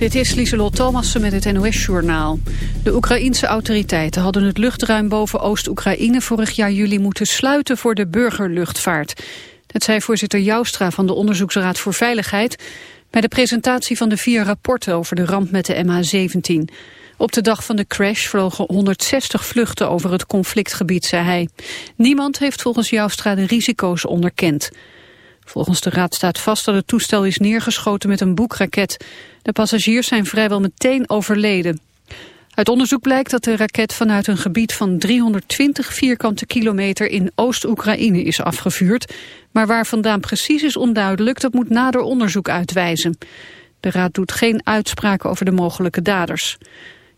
Dit is Lieselot Thomassen met het NOS-journaal. De Oekraïense autoriteiten hadden het luchtruim boven Oost-Oekraïne vorig jaar juli moeten sluiten voor de burgerluchtvaart. Dat zei voorzitter Joustra van de Onderzoeksraad voor Veiligheid bij de presentatie van de vier rapporten over de ramp met de MH17. Op de dag van de crash vlogen 160 vluchten over het conflictgebied, zei hij. Niemand heeft volgens Joustra de risico's onderkend. Volgens de raad staat vast dat het toestel is neergeschoten met een boekraket. De passagiers zijn vrijwel meteen overleden. Uit onderzoek blijkt dat de raket vanuit een gebied van 320 vierkante kilometer in Oost-Oekraïne is afgevuurd. Maar waar vandaan precies is onduidelijk, dat moet nader onderzoek uitwijzen. De raad doet geen uitspraken over de mogelijke daders.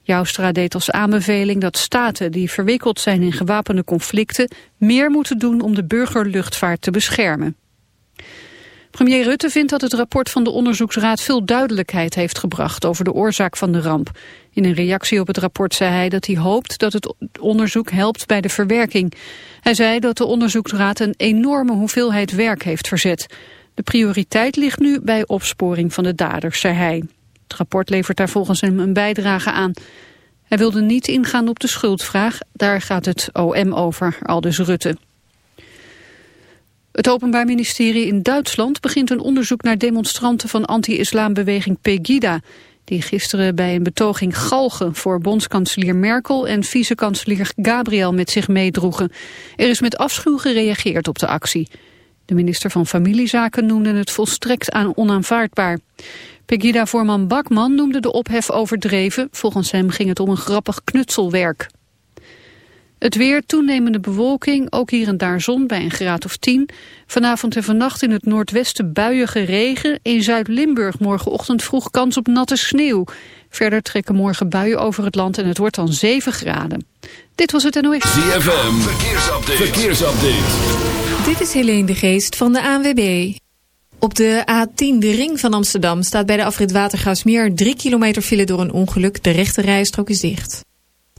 Joustra deed als aanbeveling dat staten die verwikkeld zijn in gewapende conflicten meer moeten doen om de burgerluchtvaart te beschermen. Premier Rutte vindt dat het rapport van de onderzoeksraad veel duidelijkheid heeft gebracht over de oorzaak van de ramp. In een reactie op het rapport zei hij dat hij hoopt dat het onderzoek helpt bij de verwerking. Hij zei dat de onderzoeksraad een enorme hoeveelheid werk heeft verzet. De prioriteit ligt nu bij opsporing van de daders, zei hij. Het rapport levert daar volgens hem een bijdrage aan. Hij wilde niet ingaan op de schuldvraag, daar gaat het OM over, aldus Rutte. Het Openbaar Ministerie in Duitsland begint een onderzoek naar demonstranten van anti-islambeweging Pegida, die gisteren bij een betoging galgen voor bondskanselier Merkel en vicekanselier Gabriel met zich meedroegen. Er is met afschuw gereageerd op de actie. De minister van Familiezaken noemde het volstrekt aan onaanvaardbaar. Pegida-voorman Bakman noemde de ophef overdreven. Volgens hem ging het om een grappig knutselwerk. Het weer, toenemende bewolking, ook hier en daar zon bij een graad of 10. Vanavond en vannacht in het noordwesten buiige regen. In Zuid-Limburg morgenochtend vroeg kans op natte sneeuw. Verder trekken morgen buien over het land en het wordt dan 7 graden. Dit was het NOS. ZFM, verkeersupdate. verkeersupdate. Dit is Helene de Geest van de ANWB. Op de A10, de ring van Amsterdam, staat bij de afrit Watergraafsmeer 3 kilometer file door een ongeluk. De rechte rijstrook is dicht.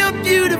you're beautiful.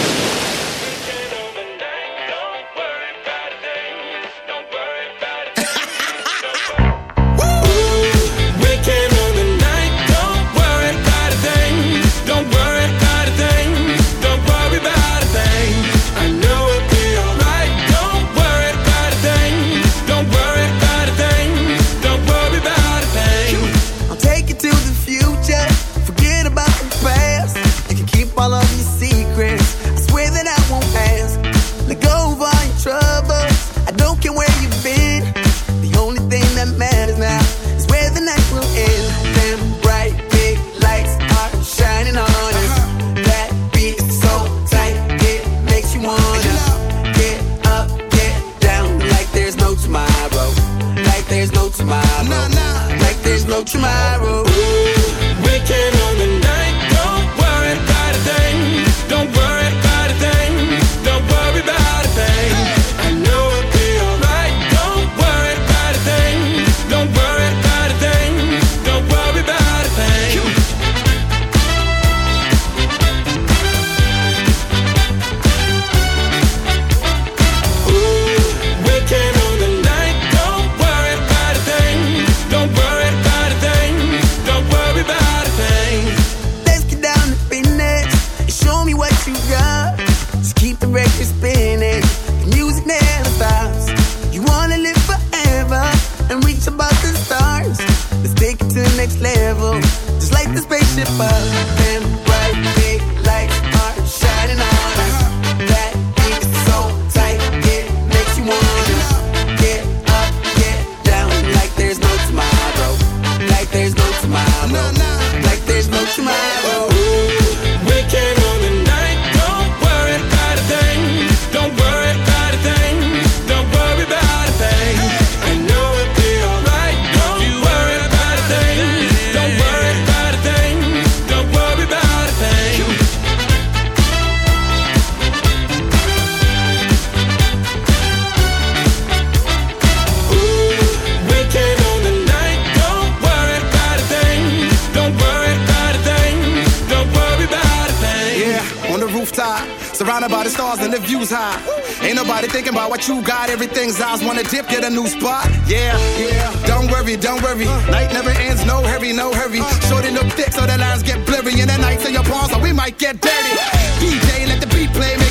next level. Just like the spaceship I've. by what you got. Everything's ours. wanna dip, get a new spot. Yeah, yeah. Don't worry, don't worry. Night never ends, no hurry, no hurry. Uh, Shorty look thick, so the lines get blurry, and the nights in your palms, or we might get dirty. DJ, let the beat play.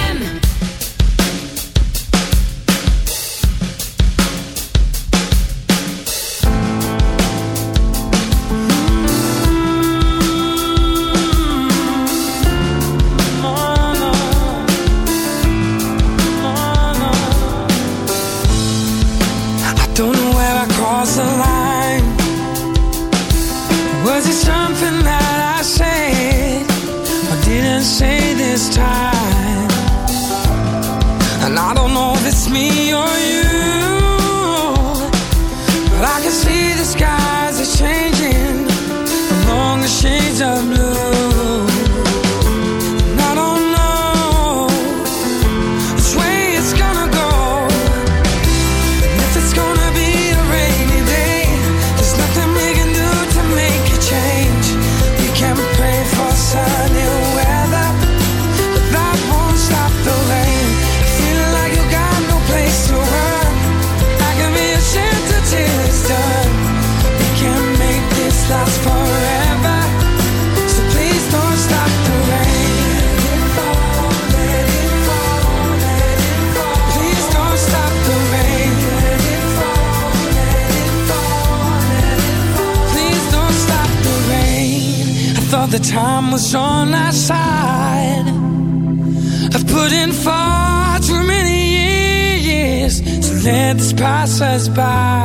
passes by.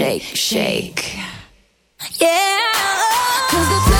Shake, shake. Yeah. Cause the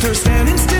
left her standing still.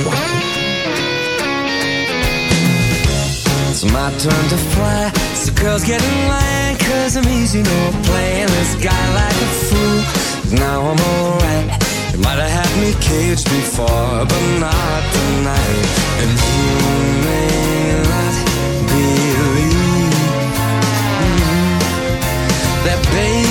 my turn to fly. So girls get in line, cause I'm easy, you know, playing this guy like a fool. Now I'm alright. You might have had me caged before, but not tonight. And you may not believe mm that baby.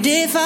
made if I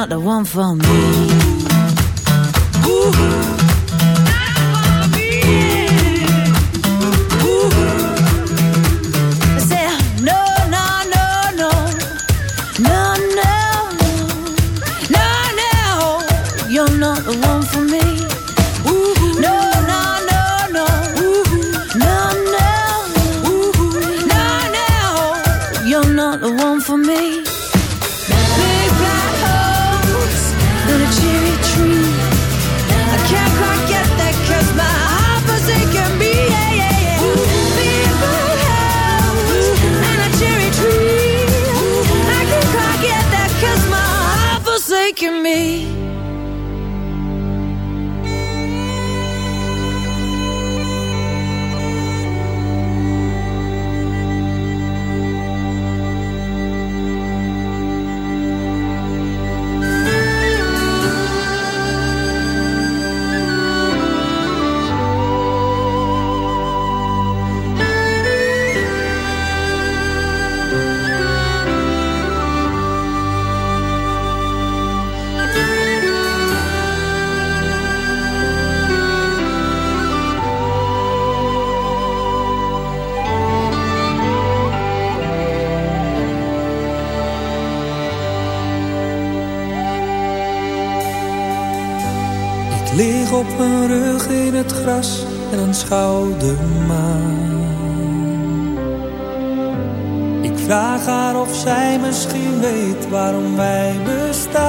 not the one for me. Ooh. You're not the one for me mijn rug in het gras en aanschouw de maan. Ik vraag haar of zij misschien weet waarom wij bestaan.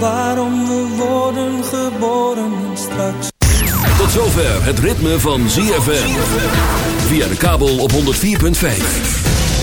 Waarom we worden geboren en straks. Tot zover het ritme van ZFM. Via de kabel op 104.5.